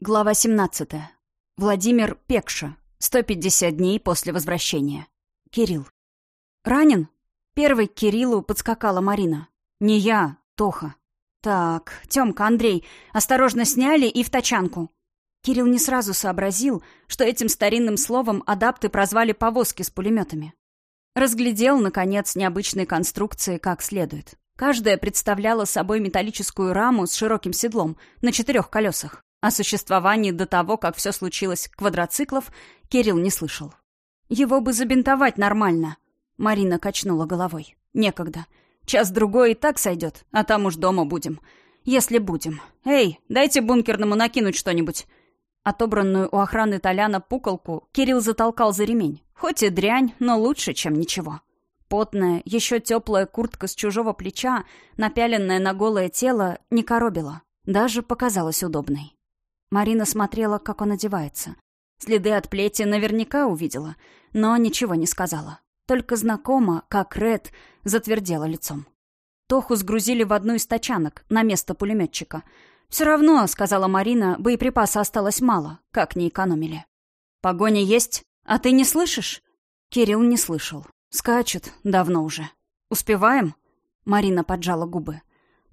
Глава 17. Владимир Пекша. 150 дней после возвращения. Кирилл. «Ранен?» Первой к Кириллу подскакала Марина. «Не я, Тоха». «Так, Тёмка, Андрей, осторожно сняли и в тачанку». Кирилл не сразу сообразил, что этим старинным словом адапты прозвали повозки с пулеметами. Разглядел, наконец, необычные конструкции как следует. Каждая представляла собой металлическую раму с широким седлом на четырех колесах. О существовании до того, как все случилось квадроциклов, Кирилл не слышал. «Его бы забинтовать нормально», — Марина качнула головой. «Некогда. Час-другой и так сойдет, а там уж дома будем. Если будем. Эй, дайте бункерному накинуть что-нибудь». Отобранную у охраны Толяна пуколку Кирилл затолкал за ремень. Хоть и дрянь, но лучше, чем ничего. Потная, еще теплая куртка с чужого плеча, напяленная на голое тело, не коробила. Даже показалась удобной. Марина смотрела, как он одевается. Следы от плети наверняка увидела, но ничего не сказала. Только знакомо, как Ред затвердела лицом. Тоху сгрузили в одну из тачанок на место пулеметчика. «Все равно», — сказала Марина, — «боеприпаса осталось мало, как не экономили». «Погоня есть? А ты не слышишь?» Кирилл не слышал. «Скачут давно уже». «Успеваем?» Марина поджала губы.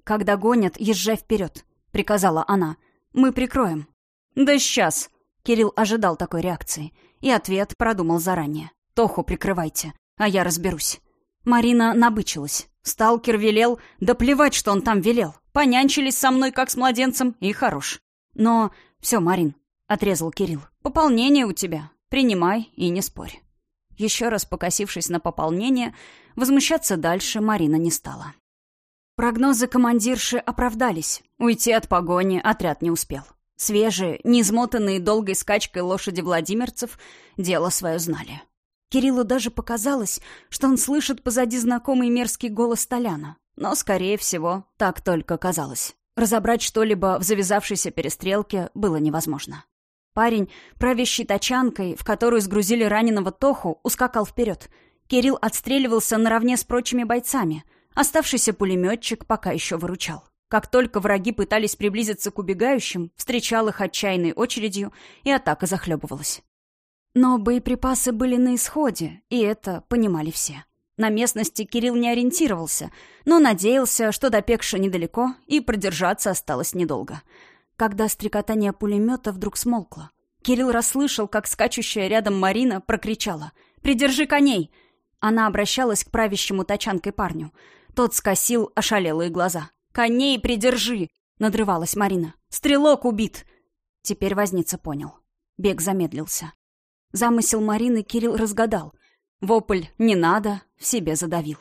«Когда гонят, езжай вперед», — приказала она. Мы прикроем». «Да сейчас!» Кирилл ожидал такой реакции. И ответ продумал заранее. «Тоху прикрывайте, а я разберусь». Марина набычилась. Сталкер велел, да плевать, что он там велел. Понянчились со мной, как с младенцем, и хорош. Но все, Марин, — отрезал Кирилл, — пополнение у тебя. Принимай и не спорь. Еще раз покосившись на пополнение, возмущаться дальше Марина не стала. Прогнозы командирши оправдались. Уйти от погони отряд не успел. Свежие, неизмотанные долгой скачкой лошади владимирцев дело свое знали. Кириллу даже показалось, что он слышит позади знакомый мерзкий голос Толяна. Но, скорее всего, так только казалось. Разобрать что-либо в завязавшейся перестрелке было невозможно. Парень, правящий тачанкой, в которую сгрузили раненого Тоху, ускакал вперед. Кирилл отстреливался наравне с прочими бойцами — Оставшийся пулеметчик пока еще выручал. Как только враги пытались приблизиться к убегающим, встречал их отчаянной очередью, и атака захлебывалась. Но боеприпасы были на исходе, и это понимали все. На местности Кирилл не ориентировался, но надеялся, что до Пекша недалеко, и продержаться осталось недолго. Когда стрекотание пулемета вдруг смолкло, Кирилл расслышал, как скачущая рядом Марина прокричала «Придержи коней!». Она обращалась к правящему тачанкой парню — тот скосил ошалелые глаза. «Коней придержи!» — надрывалась Марина. «Стрелок убит!» Теперь возница понял. Бег замедлился. Замысел Марины Кирилл разгадал. Вопль «не надо» в себе задавил.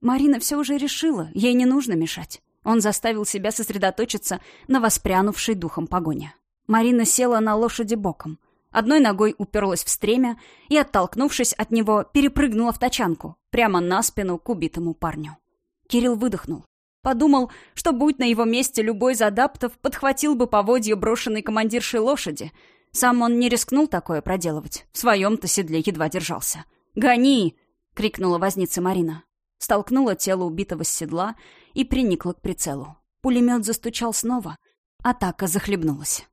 Марина все уже решила, ей не нужно мешать. Он заставил себя сосредоточиться на воспрянувшей духом погоне. Марина села на лошади боком. Одной ногой уперлась в стремя и, оттолкнувшись от него, перепрыгнула в тачанку, прямо на спину к убитому парню. Кирилл выдохнул. Подумал, что будь на его месте любой из адаптов, подхватил бы поводья брошенной командиршей лошади. Сам он не рискнул такое проделывать. В своем-то седле едва держался. «Гони!» — крикнула возница Марина. Столкнула тело убитого с седла и приникла к прицелу. Пулемет застучал снова. Атака захлебнулась.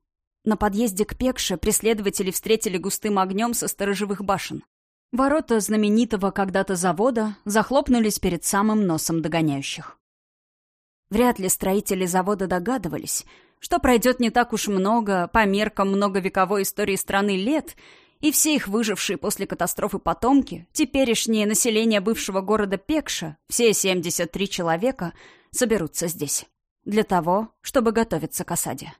На подъезде к Пекше преследователи встретили густым огнем со сторожевых башен. Ворота знаменитого когда-то завода захлопнулись перед самым носом догоняющих. Вряд ли строители завода догадывались, что пройдет не так уж много, по меркам многовековой истории страны лет, и все их выжившие после катастрофы потомки, теперешнее население бывшего города Пекша, все 73 человека, соберутся здесь. Для того, чтобы готовиться к осаде.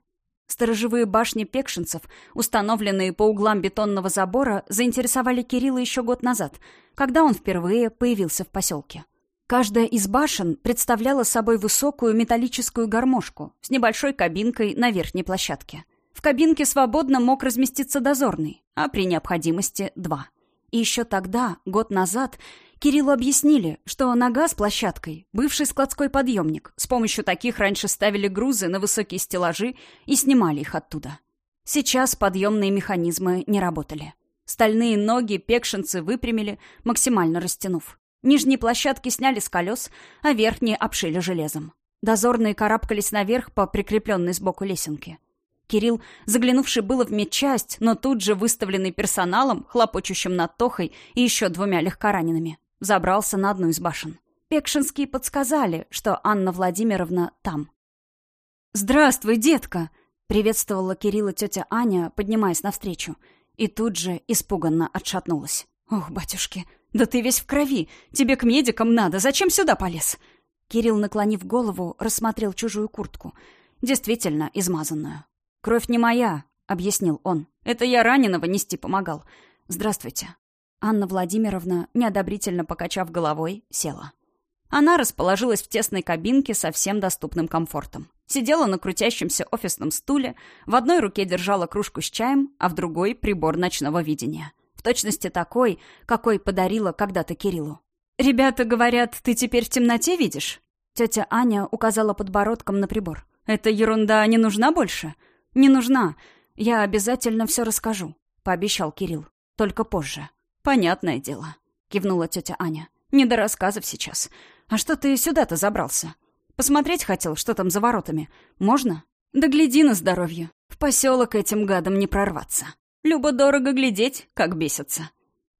Сторожевые башни пекшинцев, установленные по углам бетонного забора, заинтересовали Кирилла еще год назад, когда он впервые появился в поселке. Каждая из башен представляла собой высокую металлическую гармошку с небольшой кабинкой на верхней площадке. В кабинке свободно мог разместиться дозорный, а при необходимости — два. И еще тогда, год назад, Кириллу объяснили, что нога с площадкой — бывший складской подъемник. С помощью таких раньше ставили грузы на высокие стеллажи и снимали их оттуда. Сейчас подъемные механизмы не работали. Стальные ноги пекшинцы выпрямили, максимально растянув. Нижние площадки сняли с колес, а верхние обшили железом. Дозорные карабкались наверх по прикрепленной сбоку лесенке. Кирилл, заглянувший было в медчасть, но тут же выставленный персоналом, хлопочущим над Тохой и еще двумя легкоранеными, забрался на одну из башен. Пекшинские подсказали, что Анна Владимировна там. «Здравствуй, детка!» — приветствовала Кирилла тетя Аня, поднимаясь навстречу. И тут же испуганно отшатнулась. «Ох, батюшки, да ты весь в крови! Тебе к медикам надо! Зачем сюда полез?» Кирилл, наклонив голову, рассмотрел чужую куртку. Действительно измазанную. «Кровь не моя», — объяснил он. «Это я раненого нести помогал. Здравствуйте». Анна Владимировна, неодобрительно покачав головой, села. Она расположилась в тесной кабинке со всем доступным комфортом. Сидела на крутящемся офисном стуле, в одной руке держала кружку с чаем, а в другой — прибор ночного видения. В точности такой, какой подарила когда-то Кириллу. «Ребята говорят, ты теперь в темноте видишь?» Тетя Аня указала подбородком на прибор. «Эта ерунда не нужна больше?» «Не нужна. Я обязательно все расскажу», — пообещал Кирилл. «Только позже». «Понятное дело», — кивнула тетя Аня. «Не до рассказов сейчас. А что ты сюда-то забрался? Посмотреть хотел, что там за воротами. Можно? Да гляди на здоровье. В поселок этим гадом не прорваться. Любо-дорого глядеть, как бесятся».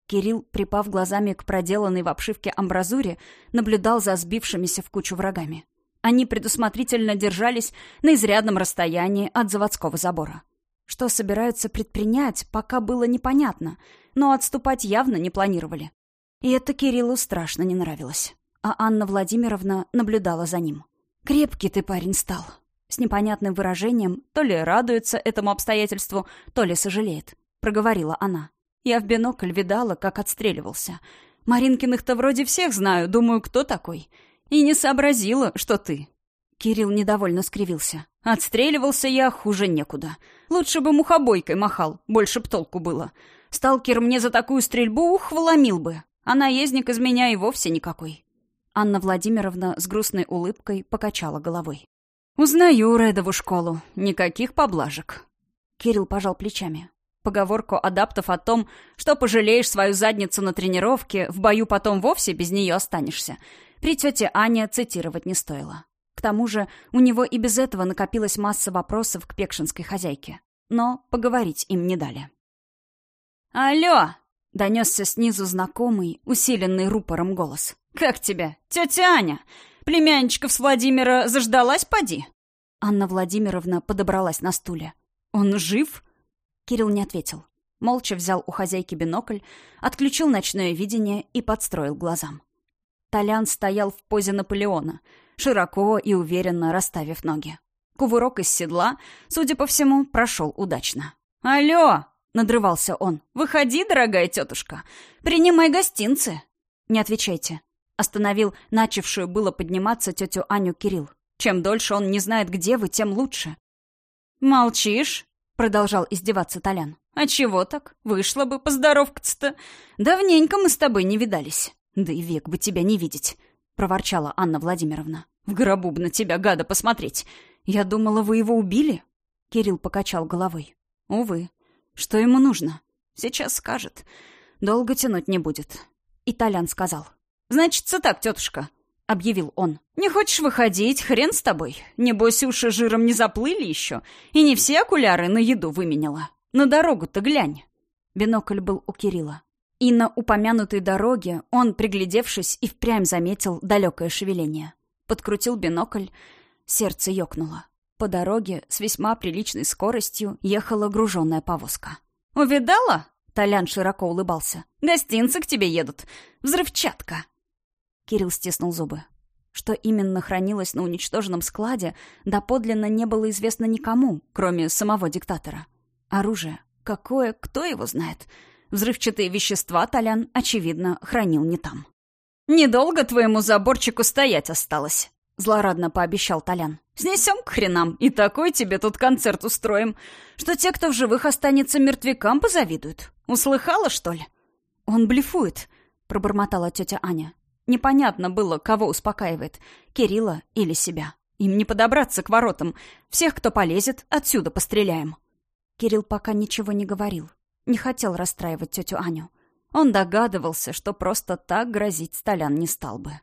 Кирилл, припав глазами к проделанной в обшивке амбразуре, наблюдал за сбившимися в кучу врагами. Они предусмотрительно держались на изрядном расстоянии от заводского забора. Что собираются предпринять, пока было непонятно, но отступать явно не планировали. И это Кириллу страшно не нравилось. А Анна Владимировна наблюдала за ним. «Крепкий ты парень стал», с непонятным выражением, то ли радуется этому обстоятельству, то ли сожалеет, проговорила она. Я в бинокль видала, как отстреливался. Маринкиных-то вроде всех знаю, думаю, кто такой. И не сообразила, что ты». Кирилл недовольно скривился. «Отстреливался я хуже некуда. Лучше бы мухобойкой махал, больше б толку было. Сталкер мне за такую стрельбу ух, вломил бы. А наездник из меня и вовсе никакой». Анна Владимировна с грустной улыбкой покачала головой. «Узнаю Редову школу. Никаких поблажек». Кирилл пожал плечами. Поговорку адаптов о том, что пожалеешь свою задницу на тренировке, в бою потом вовсе без нее останешься, при тете Ане цитировать не стоило. Тому же у него и без этого накопилась масса вопросов к пекшинской хозяйке. Но поговорить им не дали. «Алло!» — донесся снизу знакомый, усиленный рупором голос. «Как тебя? Тетя Аня! Племянничков с Владимира заждалась, поди?» Анна Владимировна подобралась на стуле. «Он жив?» Кирилл не ответил. Молча взял у хозяйки бинокль, отключил ночное видение и подстроил глазам. Толян стоял в позе Наполеона, широко и уверенно расставив ноги. Кувырок из седла, судя по всему, прошел удачно. «Алло!» — надрывался он. «Выходи, дорогая тетушка! Принимай гостинцы!» «Не отвечайте!» — остановил начавшую было подниматься тетю Аню Кирилл. «Чем дольше он не знает, где вы, тем лучше». «Молчишь?» — продолжал издеваться Толян. «А чего так? Вышло бы, поздоровкаться-то. Давненько мы с тобой не видались. Да и век бы тебя не видеть», — проворчала Анна Владимировна. «В гробу б на тебя, гада, посмотреть. Я думала, вы его убили?» Кирилл покачал головой. «Увы. Что ему нужно? Сейчас скажет. Долго тянуть не будет». И Толян сказал. «Значится так, тетушка. — объявил он. «Не хочешь выходить? Хрен с тобой. Небось, уши жиром не заплыли еще, и не все окуляры на еду выменяла. На дорогу-то глянь». Бинокль был у Кирилла. И на упомянутой дороге он, приглядевшись, и впрямь заметил далекое шевеление. Подкрутил бинокль, сердце ёкнуло. По дороге с весьма приличной скоростью ехала груженная повозка. «Увидала?» — Толян широко улыбался. «Гостинцы к тебе едут. Взрывчатка». Кирилл стиснул зубы. Что именно хранилось на уничтоженном складе, доподлинно не было известно никому, кроме самого диктатора. Оружие. Какое, кто его знает? Взрывчатые вещества Толян, очевидно, хранил не там. «Недолго твоему заборчику стоять осталось», — злорадно пообещал Толян. «Снесем к хренам, и такой тебе тут концерт устроим, что те, кто в живых останется мертвякам, позавидуют. Услыхала, что ли?» «Он блефует», — пробормотала тетя Аня. Непонятно было, кого успокаивает, Кирилла или себя. Им не подобраться к воротам. Всех, кто полезет, отсюда постреляем. Кирилл пока ничего не говорил. Не хотел расстраивать тетю Аню. Он догадывался, что просто так грозить Столян не стал бы.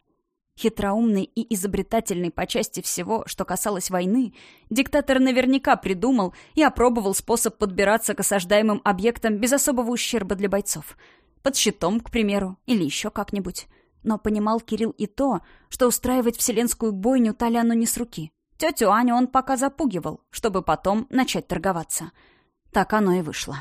Хитроумный и изобретательный по части всего, что касалось войны, диктатор наверняка придумал и опробовал способ подбираться к осаждаемым объектам без особого ущерба для бойцов. Под щитом, к примеру, или еще как-нибудь. Но понимал Кирилл и то, что устраивать вселенскую бойню Толяну не с руки. Тетю Аню он пока запугивал, чтобы потом начать торговаться. Так оно и вышло.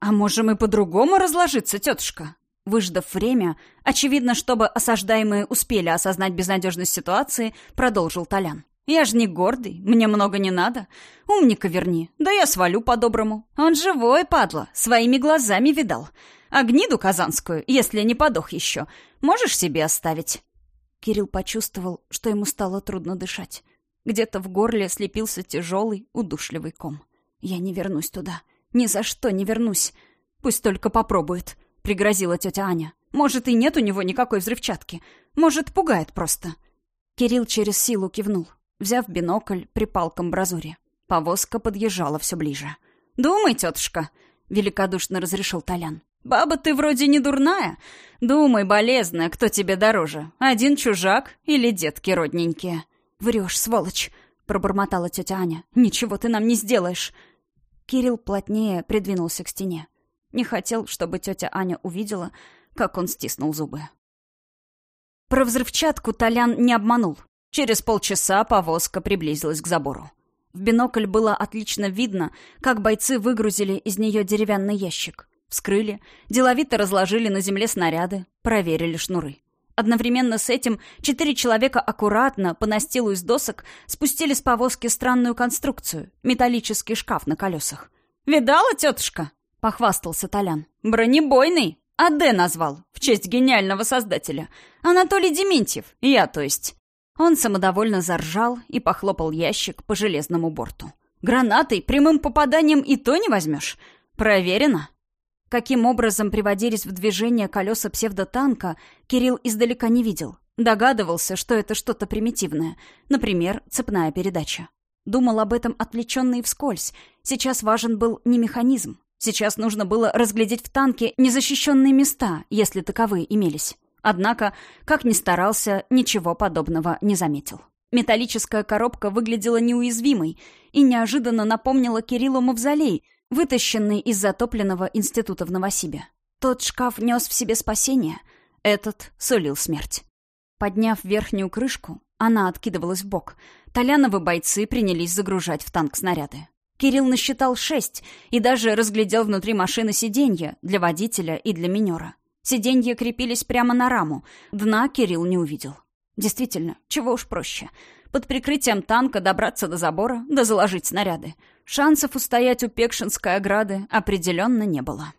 «А можем и по-другому разложиться, тетушка?» Выждав время, очевидно, чтобы осаждаемые успели осознать безнадежность ситуации, продолжил Толян. «Я же не гордый, мне много не надо. Умника верни, да я свалю по-доброму. Он живой, падла, своими глазами видал. А гниду казанскую, если не подох еще, можешь себе оставить?» Кирилл почувствовал, что ему стало трудно дышать. Где-то в горле слепился тяжелый, удушливый ком. «Я не вернусь туда. Ни за что не вернусь. Пусть только попробует» пригрозила тетя Аня. «Может, и нет у него никакой взрывчатки. Может, пугает просто». Кирилл через силу кивнул. Взяв бинокль, припал к амбразуре. Повозка подъезжала все ближе. «Думай, тетушка», — великодушно разрешил Толян. «Баба ты вроде не дурная. Думай, болезная, кто тебе дороже, один чужак или детки родненькие?» «Врешь, сволочь», — пробормотала тетя Аня. «Ничего ты нам не сделаешь». Кирилл плотнее придвинулся к стене. Не хотел, чтобы тетя Аня увидела, как он стиснул зубы. Про взрывчатку Толян не обманул. Через полчаса повозка приблизилась к забору. В бинокль было отлично видно, как бойцы выгрузили из нее деревянный ящик. Вскрыли, деловито разложили на земле снаряды, проверили шнуры. Одновременно с этим четыре человека аккуратно, по настилу из досок, спустили с повозки странную конструкцию — металлический шкаф на колесах. «Видала, тетушка?» — похвастался Толян. «Бронебойный! АД назвал, в честь гениального создателя. Анатолий Дементьев, я то есть». Он самодовольно заржал и похлопал ящик по железному борту. «Гранатой прямым попаданием и то не возьмешь. Проверено». Каким образом приводились в движение колеса псевдотанка, Кирилл издалека не видел. Догадывался, что это что-то примитивное, например, цепная передача. Думал об этом отвлеченно и вскользь. Сейчас важен был не механизм, Сейчас нужно было разглядеть в танке незащищенные места, если таковые имелись. Однако, как ни старался, ничего подобного не заметил. Металлическая коробка выглядела неуязвимой и неожиданно напомнила Кириллу мавзолей, вытащенный из затопленного института в Новосибе. Тот шкаф нес в себе спасение, этот сулил смерть. Подняв верхнюю крышку, она откидывалась в бок. Толяновы бойцы принялись загружать в танк снаряды. Кирилл насчитал шесть и даже разглядел внутри машины сиденья для водителя и для минера. Сиденья крепились прямо на раму. Дна Кирилл не увидел. Действительно, чего уж проще. Под прикрытием танка добраться до забора, да заложить снаряды. Шансов устоять у Пекшинской ограды определенно не было.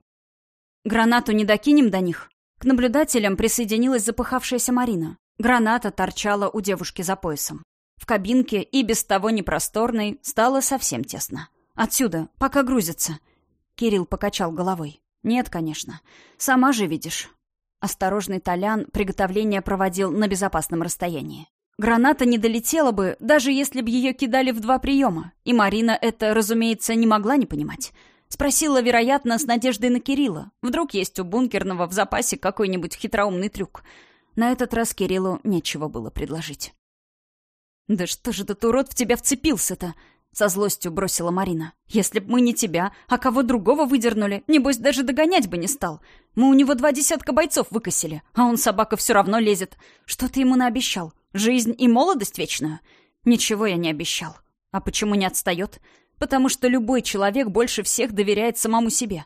«Гранату не докинем до них?» К наблюдателям присоединилась запыхавшаяся Марина. Граната торчала у девушки за поясом. В кабинке, и без того непросторной, стало совсем тесно. «Отсюда, пока грузится». Кирилл покачал головой. «Нет, конечно. Сама же видишь». Осторожный Толян приготовление проводил на безопасном расстоянии. Граната не долетела бы, даже если бы ее кидали в два приема. И Марина это, разумеется, не могла не понимать. Спросила, вероятно, с надеждой на Кирилла. Вдруг есть у бункерного в запасе какой-нибудь хитроумный трюк. На этот раз Кириллу нечего было предложить. «Да что же этот урод в тебя вцепился-то?» Со злостью бросила Марина. «Если б мы не тебя, а кого другого выдернули, небось даже догонять бы не стал. Мы у него два десятка бойцов выкосили, а он, собака, все равно лезет. Что ты ему наобещал? Жизнь и молодость вечную?» «Ничего я не обещал. А почему не отстает? Потому что любой человек больше всех доверяет самому себе».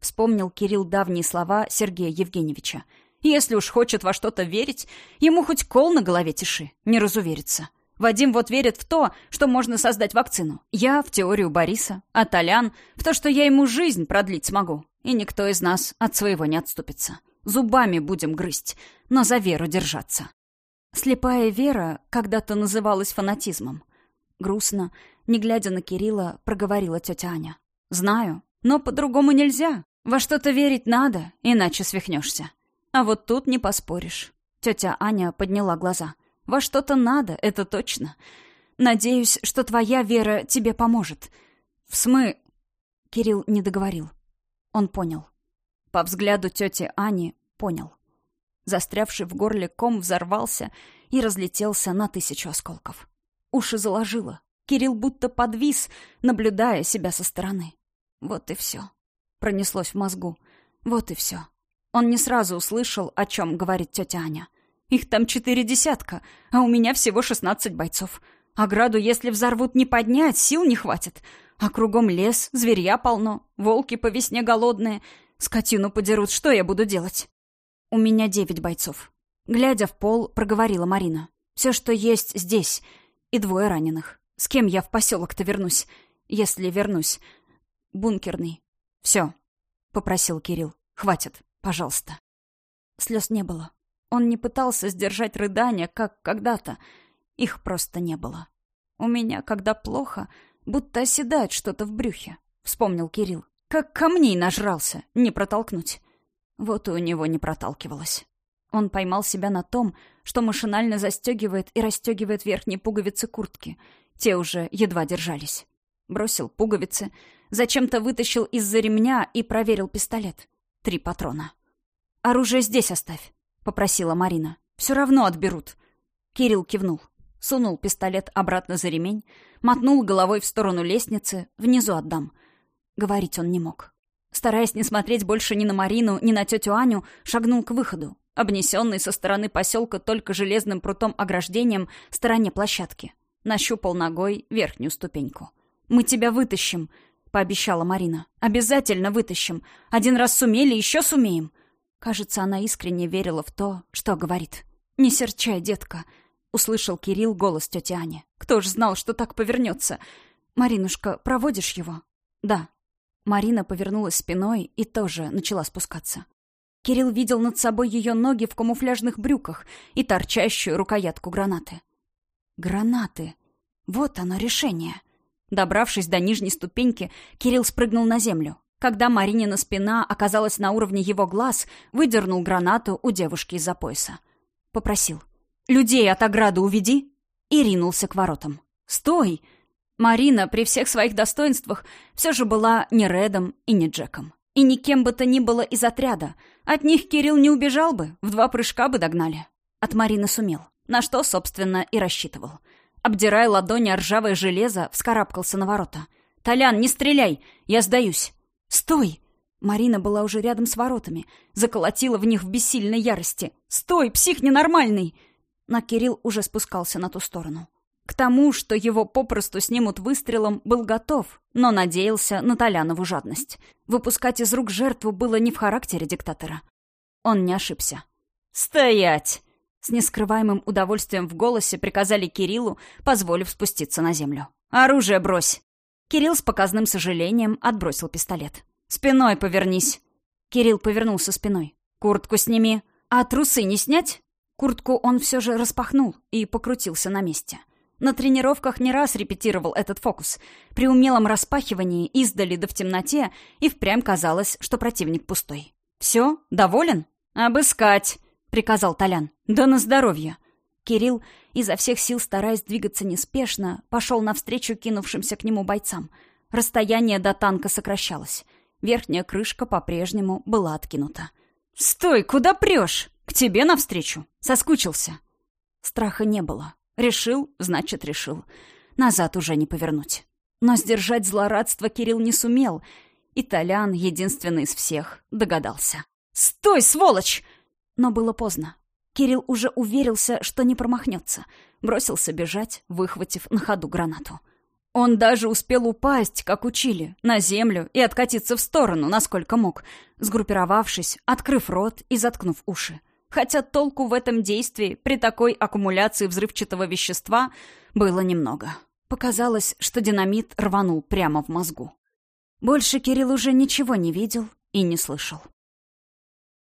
Вспомнил Кирилл давние слова Сергея Евгеньевича. «Если уж хочет во что-то верить, ему хоть кол на голове тиши, не разуверится». Вадим вот верит в то, что можно создать вакцину. Я в теорию Бориса, а Толян в то, что я ему жизнь продлить смогу. И никто из нас от своего не отступится. Зубами будем грызть, но за веру держаться. Слепая вера когда-то называлась фанатизмом. Грустно, не глядя на Кирилла, проговорила тетя Аня. «Знаю, но по-другому нельзя. Во что-то верить надо, иначе свихнешься. А вот тут не поспоришь». Тетя Аня подняла глаза. Во что-то надо, это точно. Надеюсь, что твоя вера тебе поможет. В смы...» Кирилл не договорил. Он понял. По взгляду тети Ани понял. Застрявший в горле ком взорвался, и разлетелся на тысячу осколков. Уши заложило. Кирилл будто подвис, наблюдая себя со стороны. Вот и все. Пронеслось в мозгу. Вот и все. Он не сразу услышал, о чем говорит тетя Аня. Их там четыре десятка, а у меня всего шестнадцать бойцов. Ограду, если взорвут, не поднять, сил не хватит. А кругом лес, зверья полно, волки по весне голодные. Скотину подерут, что я буду делать? У меня девять бойцов. Глядя в пол, проговорила Марина. Все, что есть здесь. И двое раненых. С кем я в поселок-то вернусь? Если вернусь. Бункерный. Все, попросил Кирилл. Хватит, пожалуйста. Слез не было. Он не пытался сдержать рыдания, как когда-то. Их просто не было. У меня, когда плохо, будто оседает что-то в брюхе, вспомнил Кирилл. Как камней нажрался, не протолкнуть. Вот и у него не проталкивалось. Он поймал себя на том, что машинально застегивает и расстегивает верхние пуговицы куртки. Те уже едва держались. Бросил пуговицы, зачем-то вытащил из-за ремня и проверил пистолет. Три патрона. «Оружие здесь оставь», — попросила Марина. «Все равно отберут». Кирилл кивнул. Сунул пистолет обратно за ремень, мотнул головой в сторону лестницы, внизу отдам. Говорить он не мог. Стараясь не смотреть больше ни на Марину, ни на тетю Аню, шагнул к выходу, обнесенный со стороны поселка только железным прутом ограждением стороне площадки. Нащупал ногой верхнюю ступеньку. «Мы тебя вытащим», — пообещала Марина. «Обязательно вытащим. Один раз сумели, еще сумеем». Кажется, она искренне верила в то, что говорит. «Не серчай, детка», — услышал Кирилл голос тети Ани. «Кто ж знал, что так повернется? Маринушка, проводишь его?» «Да». Марина повернулась спиной и тоже начала спускаться. Кирилл видел над собой ее ноги в камуфляжных брюках и торчащую рукоятку гранаты. Гранаты. Вот оно решение. Добравшись до нижней ступеньки, Кирилл спрыгнул на землю. Когда Маринина спина оказалась на уровне его глаз, выдернул гранату у девушки из-за пояса. Попросил. «Людей от ограды уведи!» И ринулся к воротам. «Стой!» Марина при всех своих достоинствах все же была не Редом и не Джеком. И никем бы то ни было из отряда. От них Кирилл не убежал бы, в два прыжка бы догнали. От Марины сумел. На что, собственно, и рассчитывал. Обдирая ладони о ржавое железо, вскарабкался на ворота. «Толян, не стреляй! Я сдаюсь!» «Стой!» Марина была уже рядом с воротами. Заколотила в них в бессильной ярости. «Стой, псих ненормальный!» Но Кирилл уже спускался на ту сторону. К тому, что его попросту снимут выстрелом, был готов, но надеялся на Толянову жадность. Выпускать из рук жертву было не в характере диктатора. Он не ошибся. «Стоять!» С нескрываемым удовольствием в голосе приказали Кириллу, позволив спуститься на землю. «Оружие брось!» Кирилл с показным сожалением отбросил пистолет. «Спиной повернись!» Кирилл повернулся спиной. «Куртку сними!» «А трусы не снять?» Куртку он все же распахнул и покрутился на месте. На тренировках не раз репетировал этот фокус. При умелом распахивании издали да в темноте и впрямь казалось, что противник пустой. «Все? Доволен?» «Обыскать!» — приказал Толян. «Да на здоровье!» Кирилл, изо всех сил стараясь двигаться неспешно, пошел навстречу кинувшимся к нему бойцам. Расстояние до танка сокращалось. Верхняя крышка по-прежнему была откинута. «Стой! Куда прешь? К тебе навстречу!» Соскучился. Страха не было. Решил, значит, решил. Назад уже не повернуть. Но сдержать злорадство Кирилл не сумел, и Толян, единственный из всех, догадался. «Стой, сволочь!» Но было поздно. Кирилл уже уверился, что не промахнется. Бросился бежать, выхватив на ходу гранату. Он даже успел упасть, как учили, на землю и откатиться в сторону, насколько мог, сгруппировавшись, открыв рот и заткнув уши. Хотя толку в этом действии при такой аккумуляции взрывчатого вещества было немного. Показалось, что динамит рванул прямо в мозгу. Больше Кирилл уже ничего не видел и не слышал.